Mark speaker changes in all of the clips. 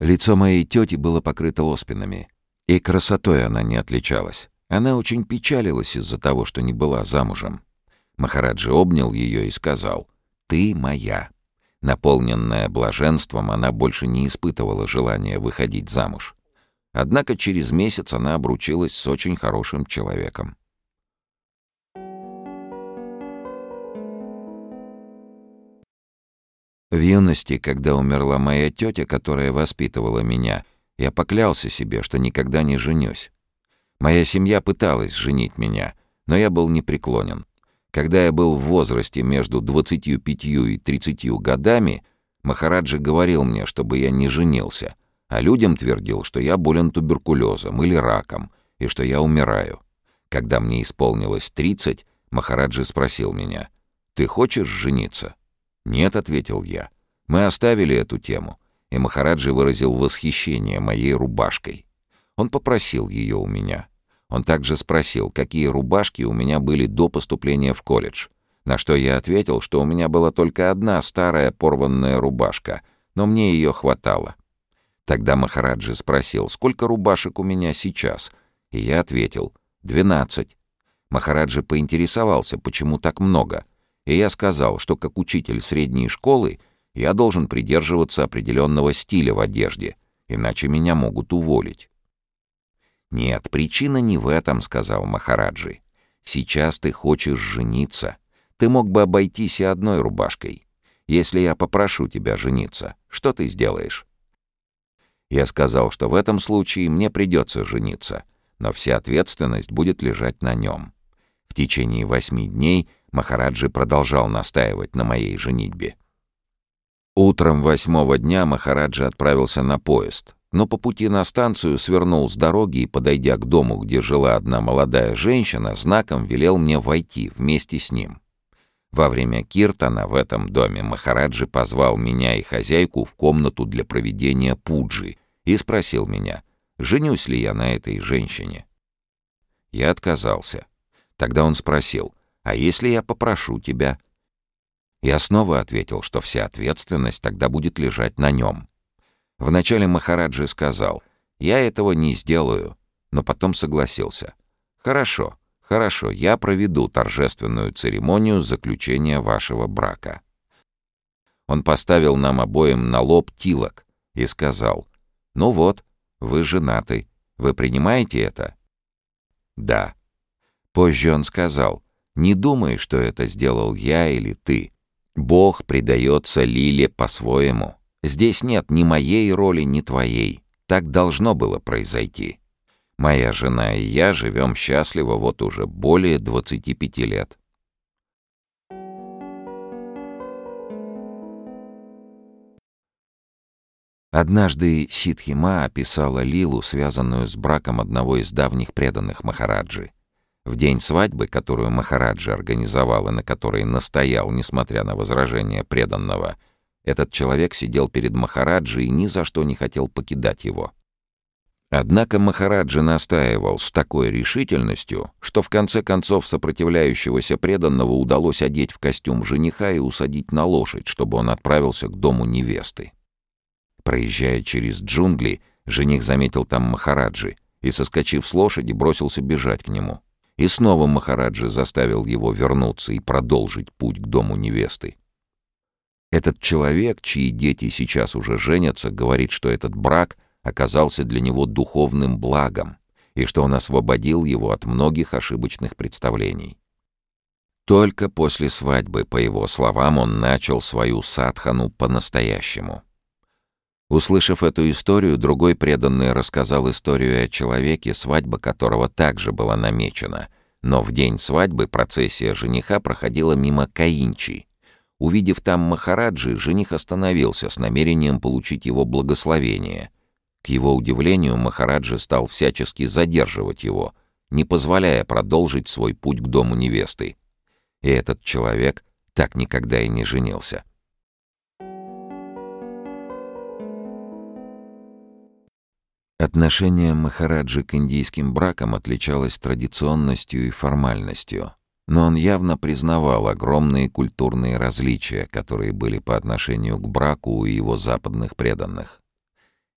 Speaker 1: Лицо моей тети было покрыто оспинами, и красотой она не отличалась. Она очень печалилась из-за того, что не была замужем. Махараджи обнял ее и сказал «Ты моя». Наполненная блаженством, она больше не испытывала желания выходить замуж. Однако через месяц она обручилась с очень хорошим человеком. В юности, когда умерла моя тетя, которая воспитывала меня, я поклялся себе, что никогда не женюсь. Моя семья пыталась женить меня, но я был непреклонен. Когда я был в возрасте между 25 и 30 годами, Махараджи говорил мне, чтобы я не женился, а людям твердил, что я болен туберкулезом или раком, и что я умираю. Когда мне исполнилось 30, Махараджи спросил меня, «Ты хочешь жениться?» «Нет», — ответил я. Мы оставили эту тему, и Махараджи выразил восхищение моей рубашкой. Он попросил ее у меня — он также спросил, какие рубашки у меня были до поступления в колледж, на что я ответил, что у меня была только одна старая порванная рубашка, но мне ее хватало. Тогда Махараджи спросил, сколько рубашек у меня сейчас, и я ответил, «двенадцать». Махараджи поинтересовался, почему так много, и я сказал, что как учитель средней школы я должен придерживаться определенного стиля в одежде, иначе меня могут уволить. «Нет, причина не в этом», — сказал Махараджи. «Сейчас ты хочешь жениться. Ты мог бы обойтись и одной рубашкой. Если я попрошу тебя жениться, что ты сделаешь?» Я сказал, что в этом случае мне придется жениться, но вся ответственность будет лежать на нем. В течение восьми дней Махараджи продолжал настаивать на моей женитьбе. Утром восьмого дня Махараджи отправился на поезд, но по пути на станцию свернул с дороги и, подойдя к дому, где жила одна молодая женщина, знаком велел мне войти вместе с ним. Во время киртана в этом доме Махараджи позвал меня и хозяйку в комнату для проведения пуджи и спросил меня, женюсь ли я на этой женщине. Я отказался. Тогда он спросил, а если я попрошу тебя? Я снова ответил, что вся ответственность тогда будет лежать на нем. Вначале Махараджи сказал, «Я этого не сделаю», но потом согласился. «Хорошо, хорошо, я проведу торжественную церемонию заключения вашего брака». Он поставил нам обоим на лоб тилок и сказал, «Ну вот, вы женаты, вы принимаете это?» «Да». Позже он сказал, «Не думай, что это сделал я или ты. Бог предается Лиле по-своему». Здесь нет ни моей роли, ни твоей. Так должно было произойти. Моя жена и я живем счастливо вот уже более 25 лет. Однажды Ситхима описала Лилу, связанную с браком одного из давних преданных Махараджи. В день свадьбы, которую Махараджи организовал и на которой настоял, несмотря на возражения преданного, этот человек сидел перед Махараджи и ни за что не хотел покидать его. Однако Махараджи настаивал с такой решительностью, что в конце концов сопротивляющегося преданного удалось одеть в костюм жениха и усадить на лошадь, чтобы он отправился к дому невесты. Проезжая через джунгли, жених заметил там Махараджи и, соскочив с лошади, бросился бежать к нему. И снова Махараджи заставил его вернуться и продолжить путь к дому невесты. Этот человек, чьи дети сейчас уже женятся, говорит, что этот брак оказался для него духовным благом и что он освободил его от многих ошибочных представлений. Только после свадьбы, по его словам, он начал свою садхану по-настоящему. Услышав эту историю, другой преданный рассказал историю о человеке, свадьба которого также была намечена, но в день свадьбы процессия жениха проходила мимо Каинчи, Увидев там Махараджи, жених остановился с намерением получить его благословение. К его удивлению, Махараджи стал всячески задерживать его, не позволяя продолжить свой путь к дому невесты. И этот человек так никогда и не женился. Отношение Махараджи к индийским бракам отличалось традиционностью и формальностью — но он явно признавал огромные культурные различия, которые были по отношению к браку у его западных преданных.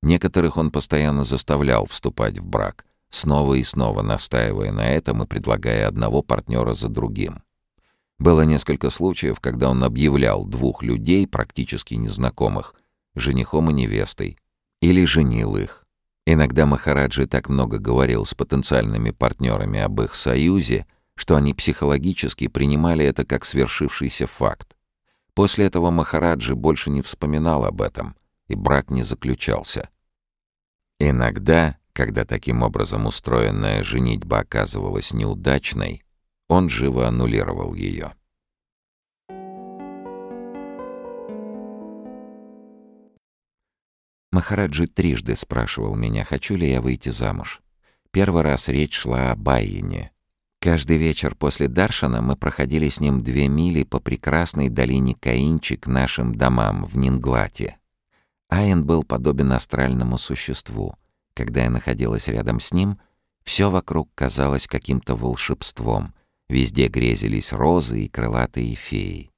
Speaker 1: Некоторых он постоянно заставлял вступать в брак, снова и снова настаивая на этом и предлагая одного партнера за другим. Было несколько случаев, когда он объявлял двух людей, практически незнакомых, женихом и невестой, или женил их. Иногда Махараджи так много говорил с потенциальными партнерами об их союзе, что они психологически принимали это как свершившийся факт. После этого Махараджи больше не вспоминал об этом, и брак не заключался. Иногда, когда таким образом устроенная женитьба оказывалась неудачной, он живо аннулировал ее. Махараджи трижды спрашивал меня, хочу ли я выйти замуж. Первый раз речь шла о Байине. Каждый вечер после Даршана мы проходили с ним две мили по прекрасной долине Каинчи к нашим домам в Нинглате. Айн был подобен астральному существу. Когда я находилась рядом с ним, все вокруг казалось каким-то волшебством. Везде грезились розы и крылатые феи.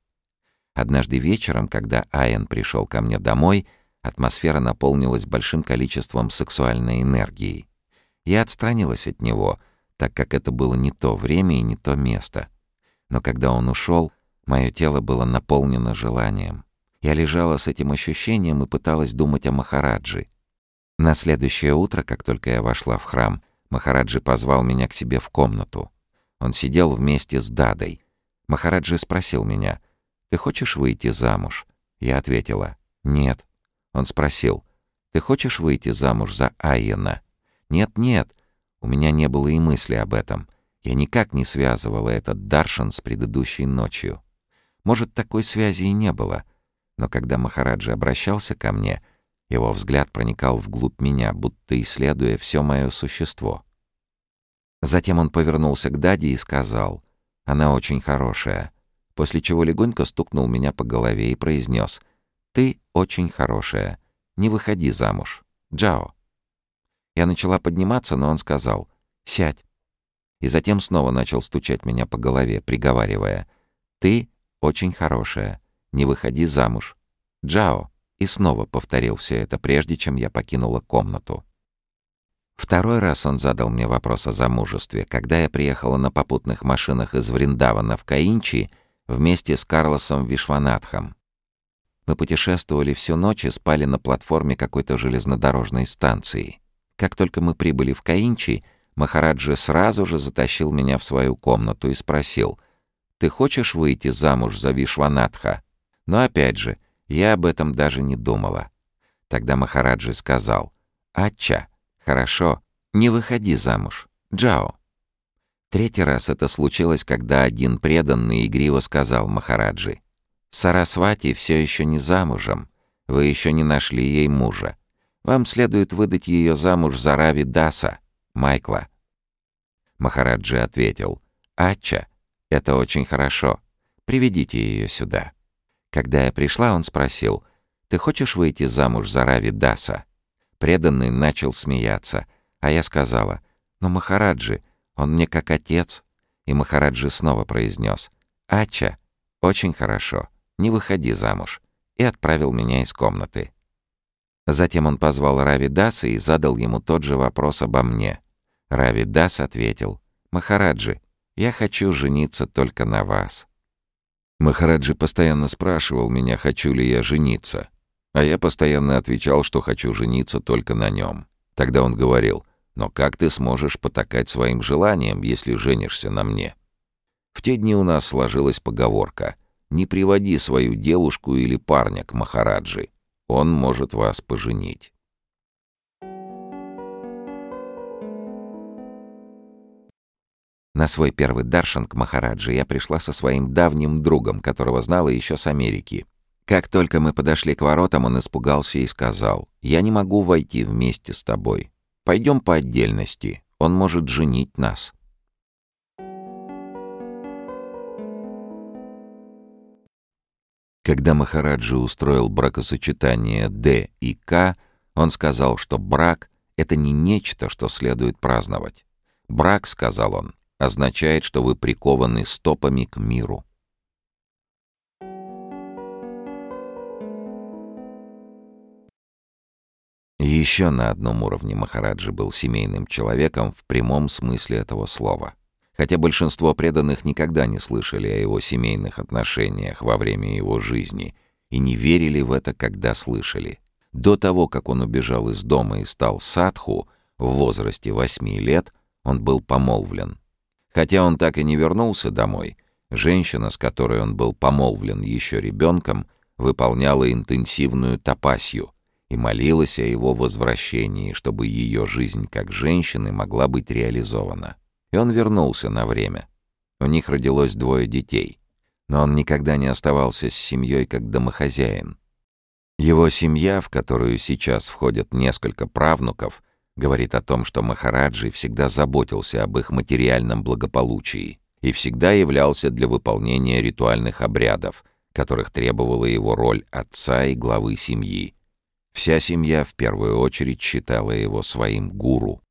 Speaker 1: Однажды вечером, когда Айн пришел ко мне домой — Атмосфера наполнилась большим количеством сексуальной энергии. Я отстранилась от него, так как это было не то время и не то место. Но когда он ушел, мое тело было наполнено желанием. Я лежала с этим ощущением и пыталась думать о Махараджи. На следующее утро, как только я вошла в храм, Махараджи позвал меня к себе в комнату. Он сидел вместе с Дадой. Махараджи спросил меня, «Ты хочешь выйти замуж?» Я ответила, «Нет». Он спросил, «Ты хочешь выйти замуж за Айена?» «Нет-нет, у меня не было и мысли об этом. Я никак не связывала этот Даршан с предыдущей ночью. Может, такой связи и не было. Но когда Махараджи обращался ко мне, его взгляд проникал вглубь меня, будто исследуя все мое существо. Затем он повернулся к Даде и сказал, «Она очень хорошая», после чего легонько стукнул меня по голове и произнес, «Ты очень хорошая. Не выходи замуж. Джао». Я начала подниматься, но он сказал «Сядь». И затем снова начал стучать меня по голове, приговаривая «Ты очень хорошая. Не выходи замуж. Джао». И снова повторил все это, прежде чем я покинула комнату. Второй раз он задал мне вопрос о замужестве, когда я приехала на попутных машинах из Вриндавана в Каинчи вместе с Карлосом Вишванатхом. Мы путешествовали всю ночь и спали на платформе какой-то железнодорожной станции. Как только мы прибыли в Каинчи, Махараджа сразу же затащил меня в свою комнату и спросил, «Ты хочешь выйти замуж за Вишванатха?» Но опять же, я об этом даже не думала. Тогда Махараджи сказал, «Ача, хорошо, не выходи замуж, Джао». Третий раз это случилось, когда один преданный игриво сказал Махараджи, Сарасвати все еще не замужем. Вы еще не нашли ей мужа. Вам следует выдать ее замуж за Рави Даса, Майкла». Махараджи ответил, «Ача, это очень хорошо. Приведите ее сюда». Когда я пришла, он спросил, «Ты хочешь выйти замуж за Рави Даса?» Преданный начал смеяться, а я сказала, «Но Махараджи, он мне как отец». И Махараджи снова произнес, «Ача, очень хорошо не выходи замуж», и отправил меня из комнаты. Затем он позвал Рави Даса и задал ему тот же вопрос обо мне. Рави Дас ответил, «Махараджи, я хочу жениться только на вас». Махараджи постоянно спрашивал меня, хочу ли я жениться. А я постоянно отвечал, что хочу жениться только на нем. Тогда он говорил, «Но как ты сможешь потакать своим желаниям, если женишься на мне?» В те дни у нас сложилась поговорка не приводи свою девушку или парня к Махараджи. Он может вас поженить. На свой первый даршан к Махараджи я пришла со своим давним другом, которого знала еще с Америки. Как только мы подошли к воротам, он испугался и сказал, «Я не могу войти вместе с тобой. Пойдем по отдельности. Он может женить нас». Когда Махараджи устроил бракосочетание Д и К, он сказал, что брак — это не нечто, что следует праздновать. Брак, сказал он, означает, что вы прикованы стопами к миру. еще на одном уровне Махараджи был семейным человеком в прямом смысле этого слова. Хотя большинство преданных никогда не слышали о его семейных отношениях во время его жизни и не верили в это, когда слышали. До того, как он убежал из дома и стал садху, в возрасте восьми лет он был помолвлен. Хотя он так и не вернулся домой, женщина, с которой он был помолвлен еще ребенком, выполняла интенсивную тапасью и молилась о его возвращении, чтобы ее жизнь как женщины могла быть реализована. И он вернулся на время. У них родилось двое детей. Но он никогда не оставался с семьей как домохозяин. Его семья, в которую сейчас входят несколько правнуков, говорит о том, что Махараджи всегда заботился об их материальном благополучии и всегда являлся для выполнения ритуальных обрядов, которых требовала его роль отца и главы семьи. Вся семья в первую очередь считала его своим гуру.